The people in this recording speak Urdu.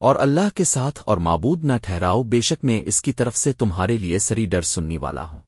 اور اللہ کے ساتھ اور معبود نہ ٹھہراؤ، بے شک میں اس کی طرف سے تمہارے لیے سری ڈر سننی والا ہوں۔